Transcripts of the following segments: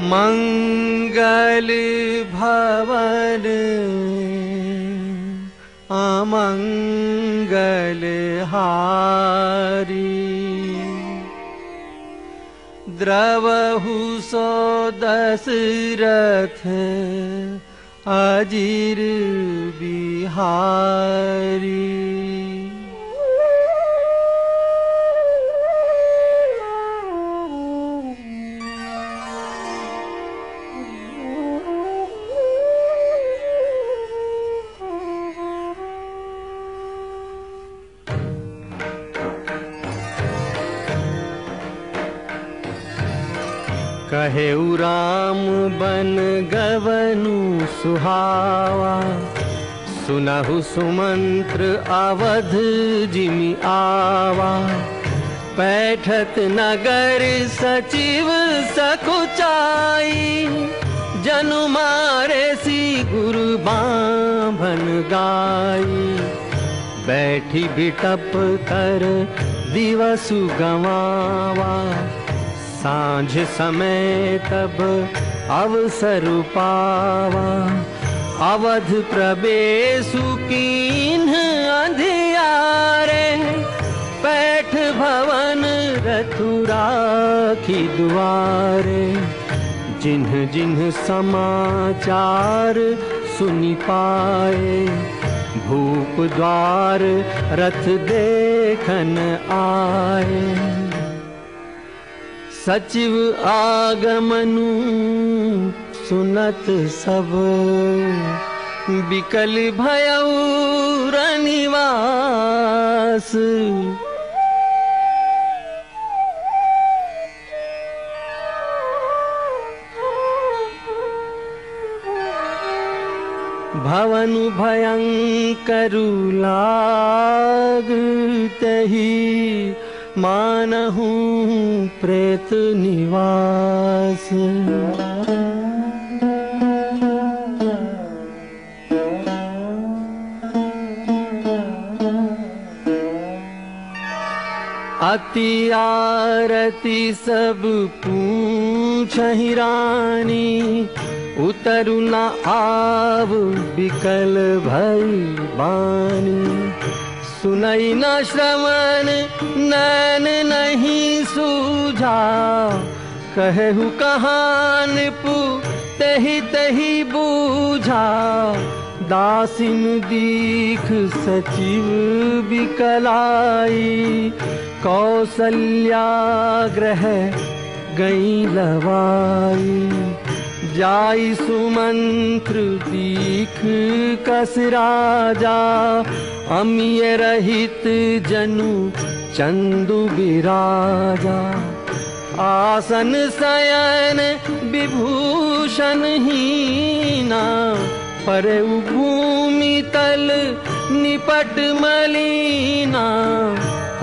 मङ्गल भवन अमङ्गल हारी द्रवहु सो दशरथ अजिर बिहारी कहे राम बन गवनु सुहावा। सुनहु सुमंत्र अवध जिमि आवा। पैठत नगर सचिव सकुचाई जनु मारे सी गुरु बाभन गाई। बैठी बिटप कर दिवसु गवावा। साँझ समय तब अवसर पावा। अवध प्रवेशु कीन अंधियारे, पैठ भवन रथुरा की द्वारे जिन्ह जिन्ह समाचार सुनि पाए, भूप द्वार रथ देखन आए। सचिव आगमनु सुनत सब। बिकल भयऊ रनिवास। भवनु भयंकरु लागतही मानहु प्रेत निवास। अति आरती सब पूछ रानी उतरु न आव बिकल भई बानी सुनई न श्रवण नैन नहीं सूझा। कहु कहान पु तही तही बूझा। दासिन दीख सचिव बिकलाई। कौसल्या ग्रह गई लवाई। जाई सुमंत्र दीख कस राजा अमिय रहित जनु चंदु बिराजा। आसन शयन विभूषण हीना पर भूमि तल निपट मलीना।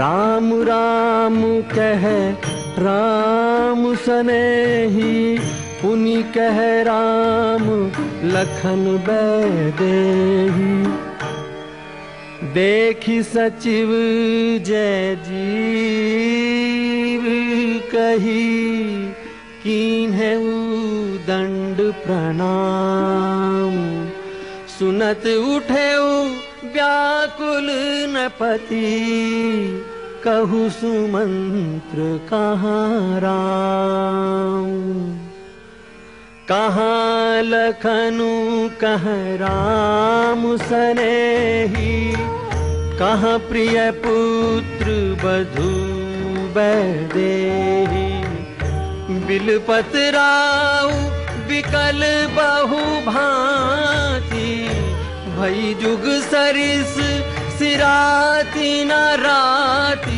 राम राम कह राम सनेही पुनि कह राम लखन बैदेही देखी सचिव जय जीव कही कीन है दंड प्रणाम। सुनत उठे व्याकुल कहु सुमंत्र कहाँ राम कहाँ लखनु कह प्रिय पुत्र बधु बैदेही। बिलपत राव विकल बहु भांति भई जुग सरिस सिराती न राती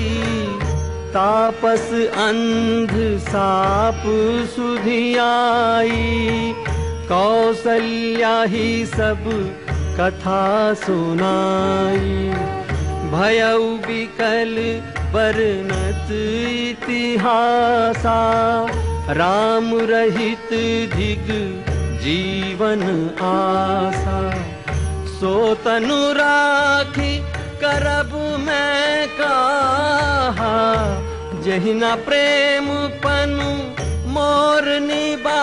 तापस अंध साप सुधियाई कौसल्या ही सब कथा सुनाई। भयउ बिकल बरनत इतिहासा राम रहित धिग जीवन आसा। सो तनु राखी करब मैं कहा जहिना प्रेम पनु मोर निबा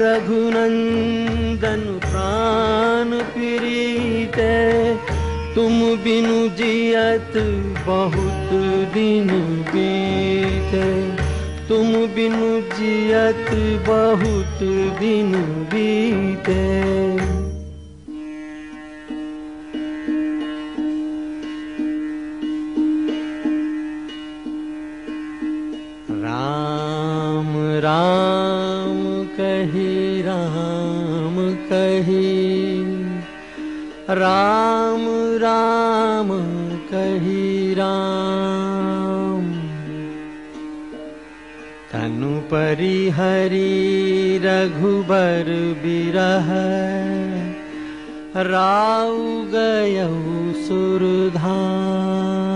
रघुनन्दन प्राण प्रीते तुम बिनु जियत बहुत दिन बीते। तुम बिनु जियत बहुत दिन बीते राम राम कही राम। तनु परिहरि रघुबर गयऊ सुरधाम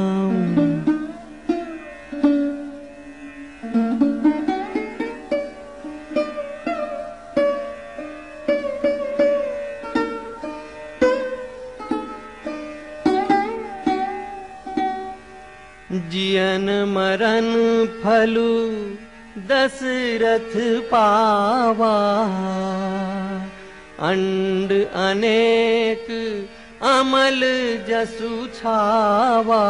जियन मरन फलु दशरथ पावा। अंड अनेक अमल जसु छावा।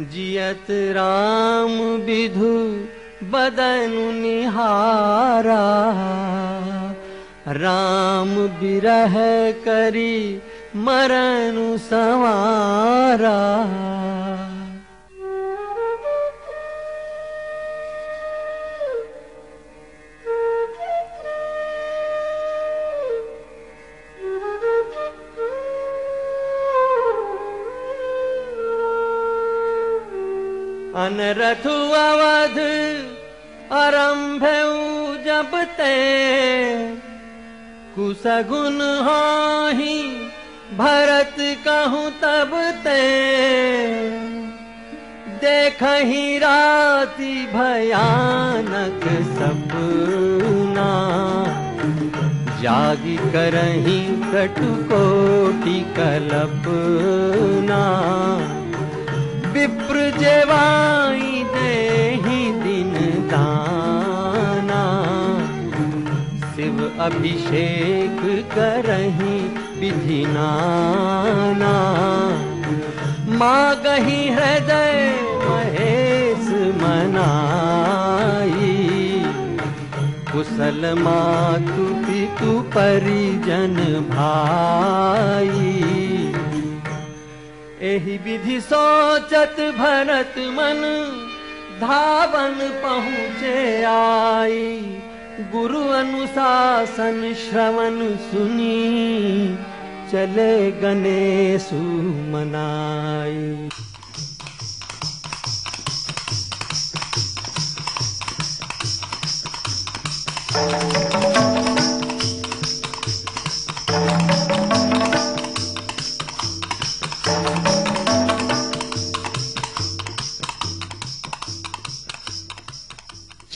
जियत राम विधु बदनु निहारा। राम करी मरनु सवारा अनरथु अवध आरंभ जब ते। कुसगुन ही भरत कहूँ तब ते। देख राति भयानक सपना जागी करही कटुकोटि कल्पना जेवाई देहि दिन दाना। शिव अभिषेक करही विधि नाना। मागही हृदय महेश मनाई। कुशल मातु पितु परिजन भाई एहि विधि सोचत भरत मन धावन पहुँचे आई गुरु अनुशासन श्रवण सुनी चले गणेशु मनाई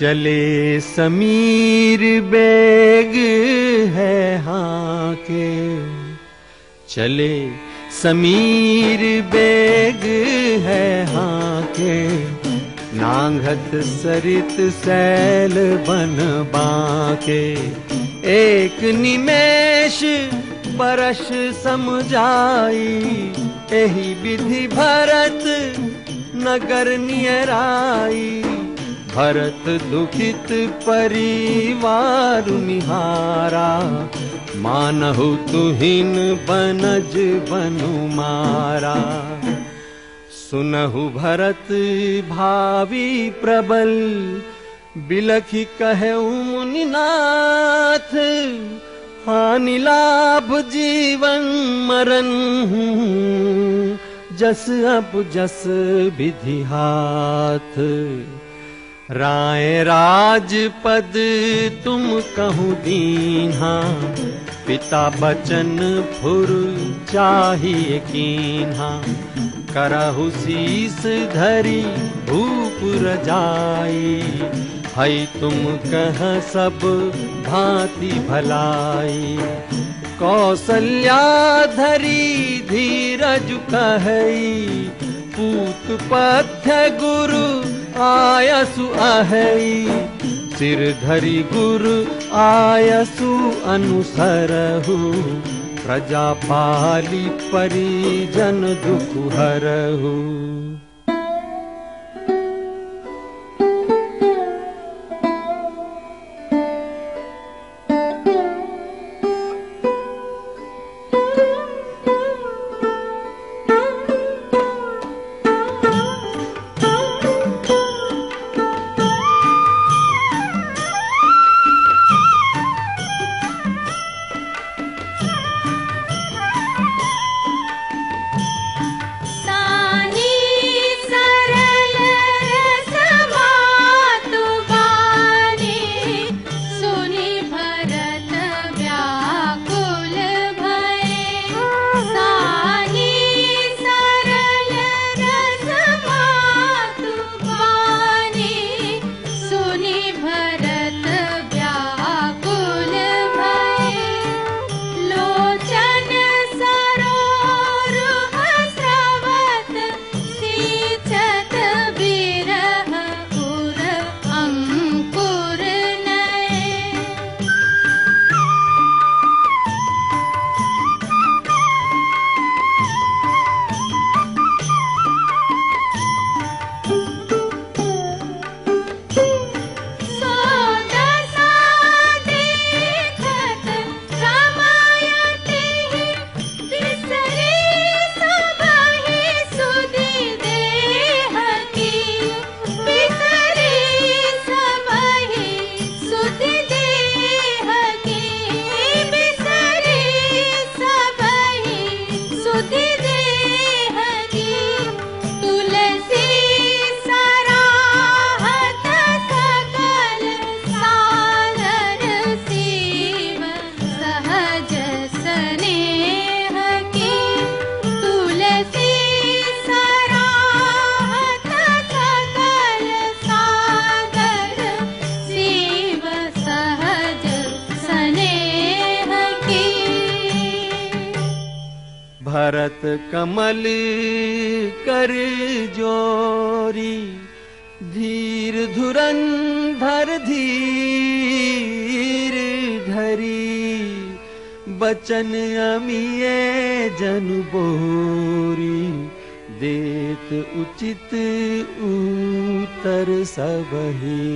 चले समीर बेग है हाँ के चले समीर बेग है हाँ के नांगत सरित सैल बन बाके। एक निमेश बरस समझाई, एही विधि भरत नगर नियराई। भरत दुखित परिवार निहारा मानहु तुहिन बनज बनु मारा। सुनहु भरत भावी प्रबल बिलखी कहऊ मुनिनाथ हानि लाभ जीवन मरण जस अब जस विधि हाथ राय राज पद तुम कहूँ दीन्हा। पिता बचन फुर चाहिए कीन्हा। करहु शीस धरी भूप हई तुम कह सब भांति भलाई। कौशल्या धरी धीरज कहई। पूत पथ्य गुरु आयसु अहई सिर धरि गुर आयसु अनुसरहु। प्रजा पाली परिजन दुख हरहु कमल कर जोरी धीर धुरंधर धीर धरी बचन अमिये जन बोरी देत उचित उत्तर सबही।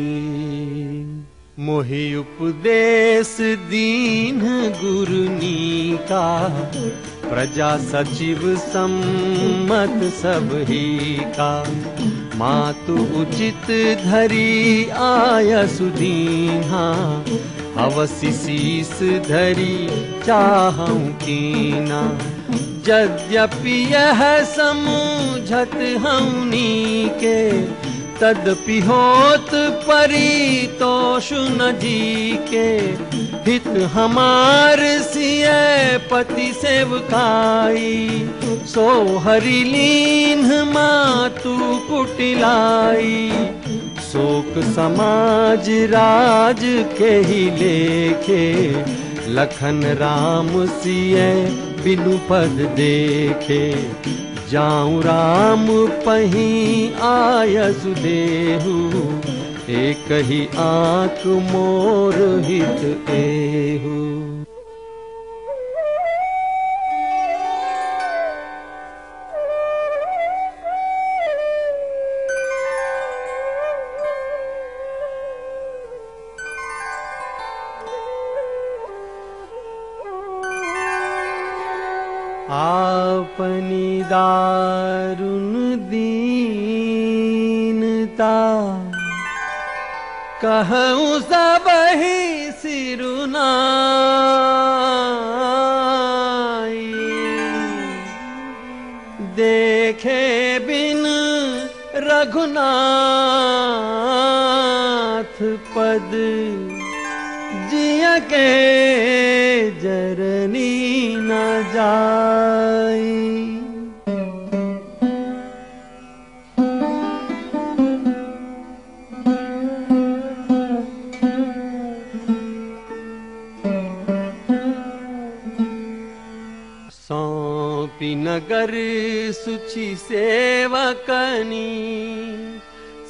मोहि उपदेश दीन गुरुनी का प्रजा सचिव सम्मत सब ही का। मातु उचित धरी आय सुदीहा। अवसि शीस धरी चाहूं कीना। यद्यपि यह समझत हऊनी के तदपि होत परितोष न जी के हित हमार सिय पति सेवकाई। सो हरि लीन मातु कुटिलाई। शोक समाज राज के ही लेखे। लखन राम सिय बिनु पद देखे। जाऊँ राम पही आयसु देहु। एक ही आंख मोर हित एहू देखे बिन रघुनाथ पद जिया के जरनी न जाई नगर सुचि सेवकनी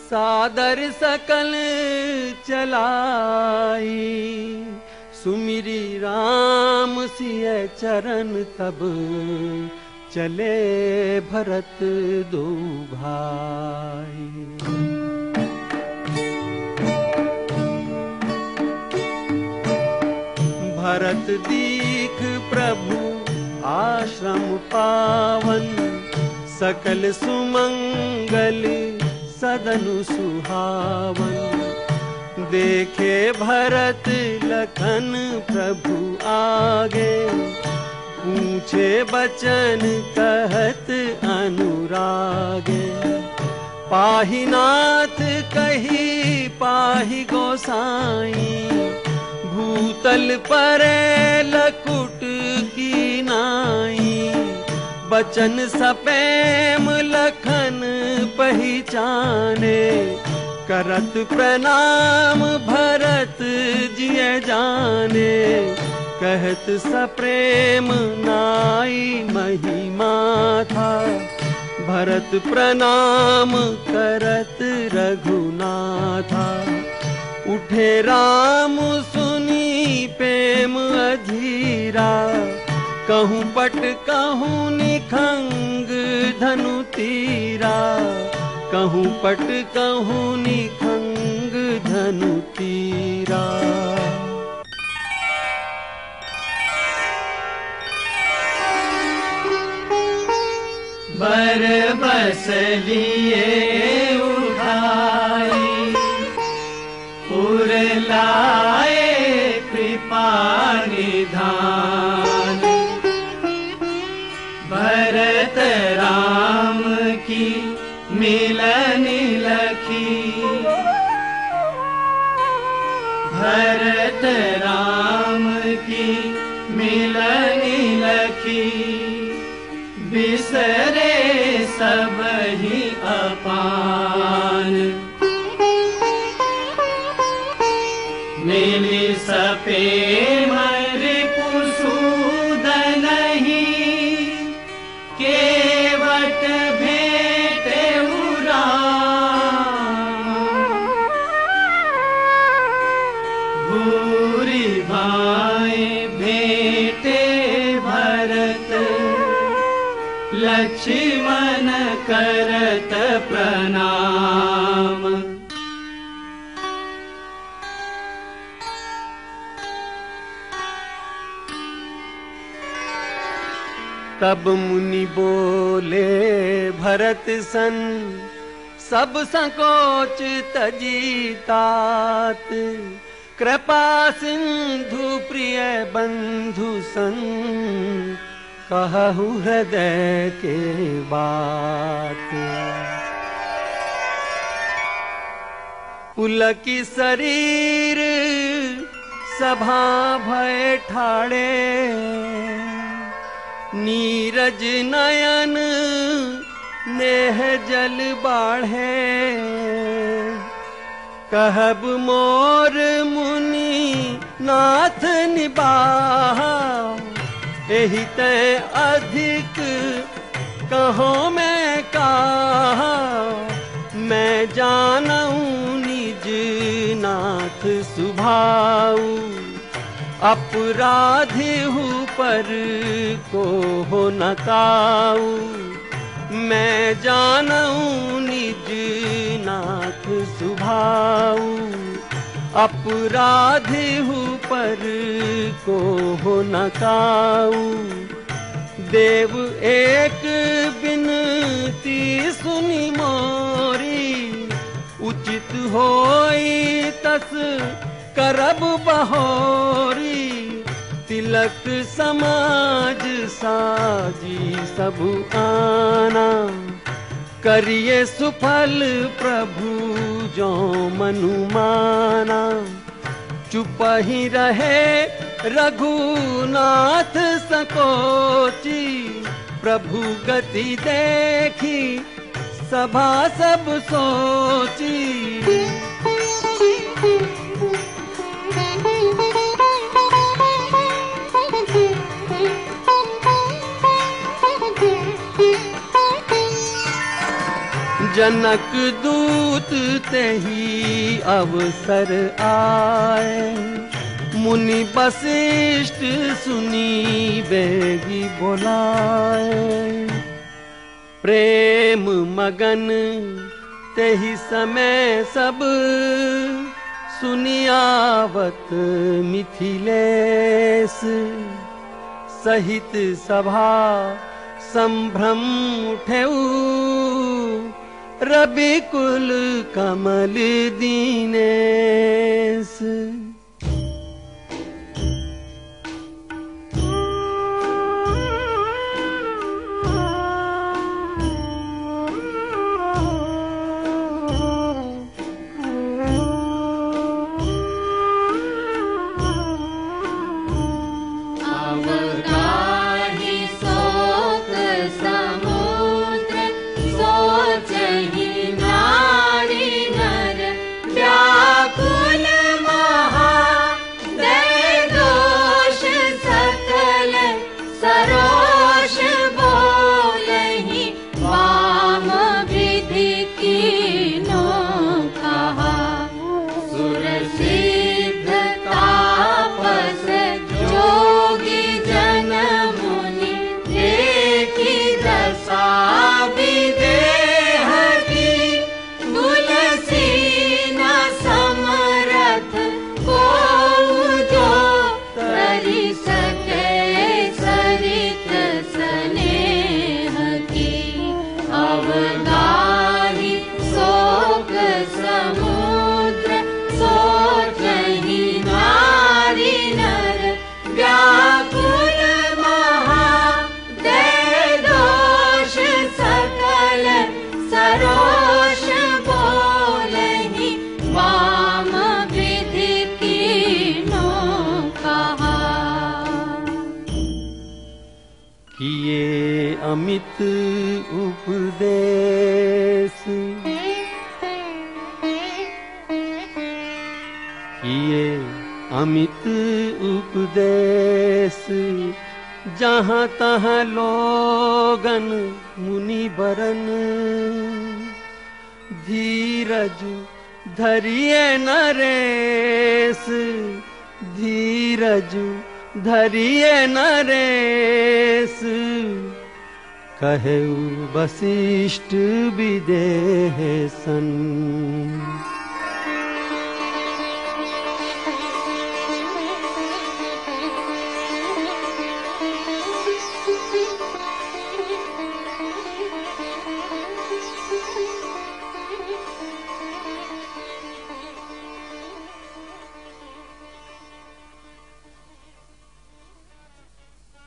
सादर सकल चलाई। सुमिरी राम सिय चरण तब चले भरत दो भाई। भरत दीख प्रभु आश्रम पावन सकल सुमंगल सदनु सुहावन। देखे भरत लखन प्रभु आगे पूछे बचन कहत अनुरागे। पाही नाथ कही पाही गोसाई भूतल परे लकुट बचन सपेम लखन पहचाने। करत प्रणाम भरत जिय जाने। कहत सप्रेम नाई महिमा था। भरत प्रणाम करत रघुनाथा। उठे राम सुनी प्रेम अधीरा कहूँ पट कहूँ निखंग धनु तीरा। कहूँ पट कहूँ निखंग धनु तीरा। बर बस लिए तब मुनि बोले भरत सन सब संकोच तजीतात कृपा सिंधु प्रिय बंधु सन कहु हृदय के बात पुलकी शरीर सभा भय ठाड़े नीरज नयन नेह जल बाढ़े। कहब मोर मुनि नाथ निबाह। तय अधिक कहो मैं कहा। मैं जानऊं निज नाथ सुभाऊ। अपराधी हूँ पर को हो नकाऊ। मैं जानऊं निज नाथ सुभाऊ। अपराधी हूँ पर को हो नकाऊ। देव एक बिनती सुनी मोरी। उचित होई तस करब बहोरी। तिलक समाज साजी सब आना। करिए सुफल प्रभु जो मनुमाना चुप ही रहे रघुनाथ सकोची, प्रभु गति देखी, सभा सब सोची। जनक दूत तेही अवसर आए। मुनि वशिष्ठ सुनी बेगी बोलाए। प्रेम मगन तेहि समय सब सुनियावत मिथिलेश। सहित सभा संभ्रम उठेऊ रवि कुल कमल दीनेश अवगाहि शोक समुद्र सोचहि नारी नर व्याकुल महा दय दोष सकल विधि कीनो कहा। किए अमित उपदेश किए अमित उपदेश जहाँ तहाँ लोगन मुनि बरन धीरज धरिए नरेश धीरज धरिए नरेश कह वसिष्ठ विदेह सन्।